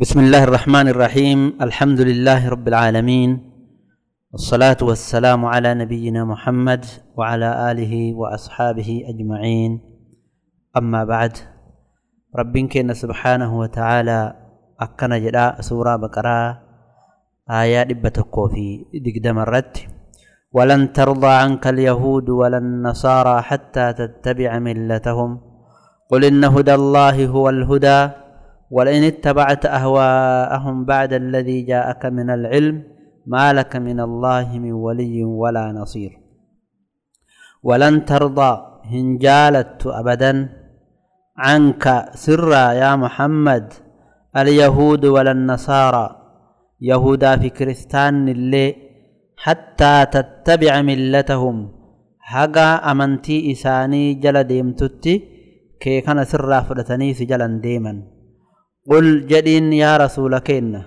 بسم الله الرحمن الرحيم. الحمد لله رب العالمين. والصلاة والسلام على نبينا محمد وعلى آله وأصحابه أجمعين. أما بعد ربين كنا سبحانه وتعالى أكنا جدا سورة بقرة آيات إبتكو في دقدم الرد ولن ترضى عنك اليهود ولا النصارى حتى تتبع ملتهم. قل إن هدى الله هو الهدى. ولئن اتبعت أهواءهم بعد الذي جاءك من العلم ما لك من الله من ولي ولا نصير. ولن ترضى هنجالت أبدا عنك سرا يا محمد اليهود ولا النصارى. يهودا في كريستان اللي حتى تتبع ملتهم. هقا أمنتي إساني جل ديمتتي كي كان سرا فلتني سجلا ديما. قل جدين يا رسول كينا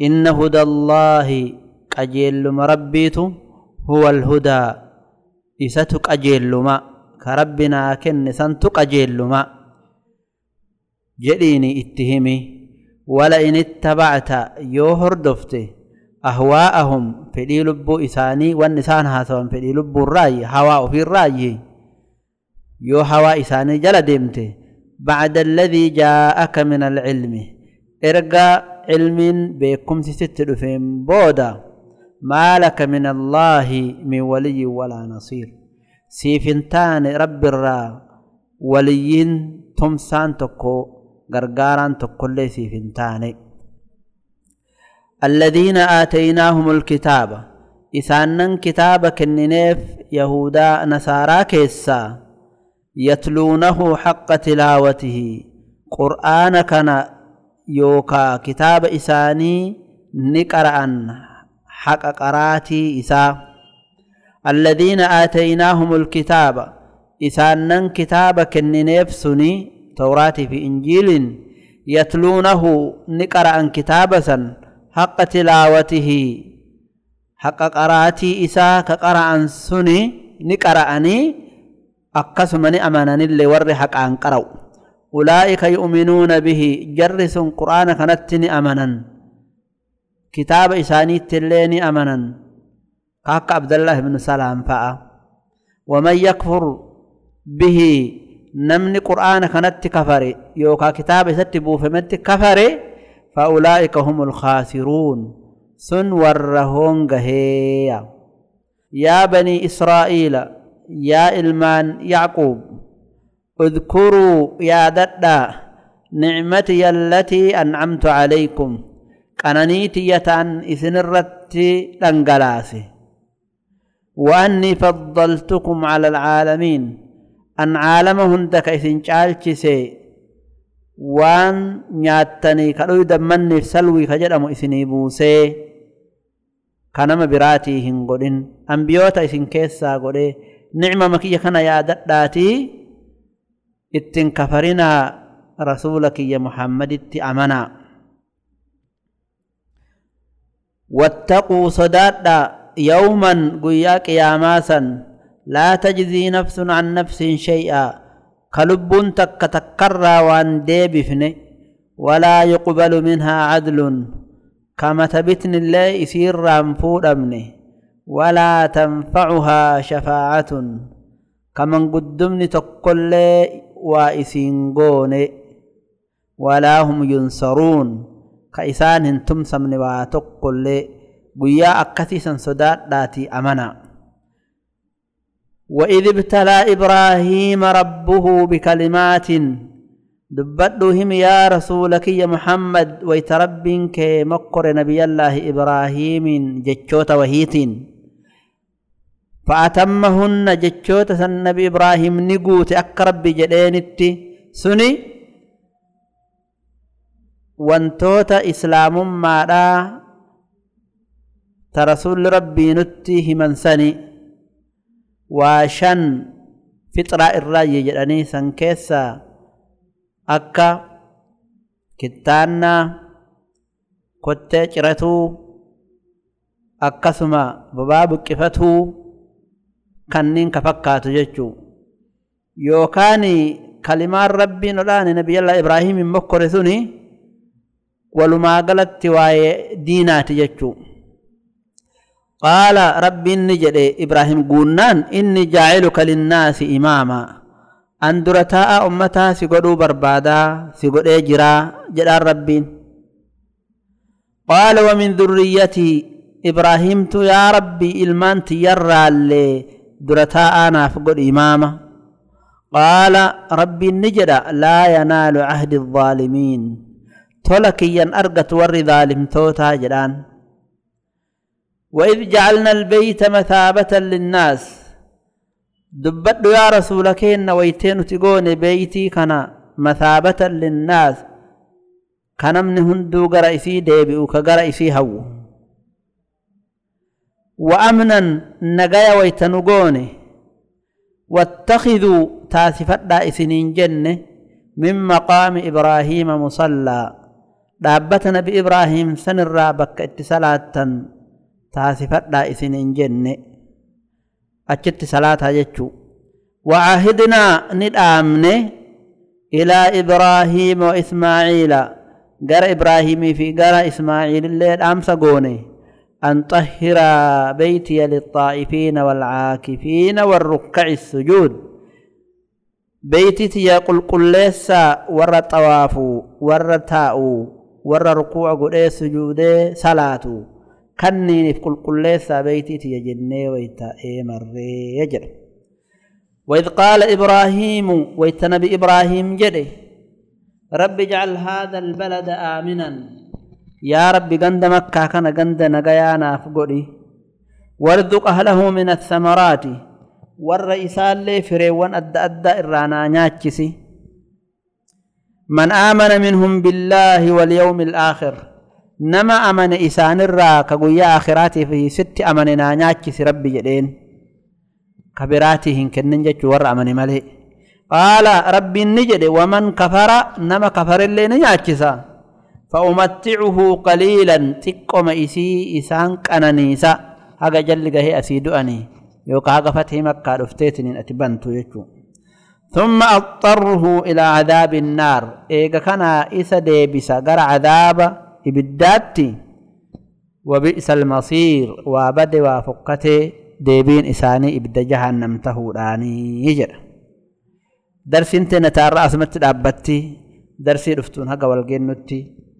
إن هدى الله قجيل مربيت هو الهدى. إستك أجيل ما كربنا كن سنتك أجيل ما جديني اتهمي. ولئن اتبعت يوهر دفته أهواءهم في لب إساني والنسان هاسوان في لب الرأي. هواء في الرأي. يو هواء إساني جل ديمته بعد الذي جاءك من العلم. إرجع علم بكم ست دفين بودا. ما لك من الله من ولي ولا نصير. سيفنتان رب الرا. وليين تمسان تكو. غرغاران تكو سيفنتان. الذين آتيناهم الكتاب. إسانن كتاب كننيف يهودا نصارى كيسا. يتلونه حق تلاوته. قرآن كان يوكا كتاب إساني نقرأ حق قراتي إسا. الذين آتيناهم الكتاب إسانن كتاب كننيف سني توراتي في إنجيل يتلونه نقرأ كتابا حق تلاوته. حق قراتي إسا كقرأ سني نقرأني akkasumani amananillee warri haqaan qara'u ulaa'ika yu'minuuna bihi jarri sun qur'aana kanatti ni amanan kitaaba isaaniittillee ni amanan ka akka abdallah ibnu salaam fa'a waman yakfur bihi namni qur'aana kanatti kafare yookaa kitaaba isatti buufametti kafare فأولئك هم الخاسرون سن ورهون هيا يا بني إسرائيل يا إلمان يعقوب اذكروا يا ددا نعمتي التي أنعمت عليكم قنانيتي يتان إذن الرتي لنقلاسي. وأني فضلتكم على العالمين أن عالمهن دك إذن شالشسي وأن نياتني كدو دمني سلوي كجدم إذني بوسي كنما براتي هنقودين أنبيوتا إذن كيسا قودي نعمة مكية كان يا داتي إتن كفرنا رسولك يا محمد اتأمنا واتقوا صدادا يوما قياك يا ماسا لا تجزي نفس عن نفس شيئا. كلب تك تكرى وان ديبفن ولا يقبل منها عدل. كما تبتن الله يسير رامفور أمنه ولا تنفعها شفاعة. كمن قدمني تقل وإسينغون ولا هم ينصرون. كإسان تمسم وتقل قيا أكثيسا صدات داتي أمنا. وإذ ابتلى إبراهيم ربه بكلمات. دبتهم يا رسولك يا محمد ويتربك مقر نبي الله إبراهيم جتشوت وهيتين. فأتمهن جتشوت النبي إبراهيم نقوت أقرب جدينتي. سني؟ وانتوت إسلام مادا. ترسول ربي نتي من سني. وشن فطرة الرأي جدني سنكيسا. أكا كتانا كتة جرتو أكسما بباب كفتو kanneen ka fakkaatu jechuu. Yookaan kalimaan rabbiin odhaane nabiyallah ibraahimin mokkore suni walumaa galatti waa'ee diinaati jechuu. Qaala rabbi inni jedhe ibraahim guunnaan inni jaaciluka linnaasi imaama. An dura taa'a ummataa si godhuu barbaadaa si godhee jiraa jedhaan rabbiin. Qaala wamin durriyyatii ibraahimtu yaa rabbi ilmaan tiyyarraallee درتها أنا فقد إمامة. قال ربي نجد لا ينال عهد الظالمين. تلكيا ارغت ور ظالم توتا جدان. وإذ جعلنا البيت مثابة للناس. دبد يا رسولك ان ويتين تقون بيتي كان مثابة للناس. كان من هندو غرايسي ديبو كغرايسي هو. وأمنا نقايا ويتنقون واتخذوا تاسفت دائسنين جنة من مقام إبراهيم مصلى. دابتنا بإبراهيم سنرى بك اتصالات taasifadhaa isin hin jenne achitti salaataa jechuu وعهدنا ندامنة إلى إبراهيم وإسماعيل. قرى إبراهيم في قرى إسماعيل الليل أمس قوني أن طهر بيتي للطائفين والعاكفين والركع السجود. بيتي يقول قل ليس ور طواف ور تاء ور ركوع قل سجود صلاة kanniiniif qulqulleessaa beeytiitiya jennee wayta eemarree jedhe وإذ قال إبراهيم ويتنبي إبراهيم جده رب اجعل هذا البلد آمنا. يا رب قند مكة كان قند نقيانا فقولي وارزق أهله من الثمرات والرئيسان لي فريوان أدى أدى إرانا ناتشسي من آمن منهم بالله واليوم الآخر akhiraatii fi sitti amane naa nyaachisi rabbi jedheen ka biraatii hin kennin jechuu warra amane malee qaala rabbiin ni jedhe waman kafara nama kafarillee ni nyaachisa fa'umatticuhu qaliilan xiqqoma isii isaan qananiisa haga jalli gahee asii du'anii yookaan haga fatihii makkaa dhufteetiniin ati bantu jechuu ثم أضطره إلى عذاب النار إيجا كان إسا ديبسا قرى عذاب ibiddaatti وبئس المصير وبد وفقته ديبين إساني إبدا جهنم تهوداني يجر درس انت نتارى أسمت الأبتي درسي رفتون هقا والجنتي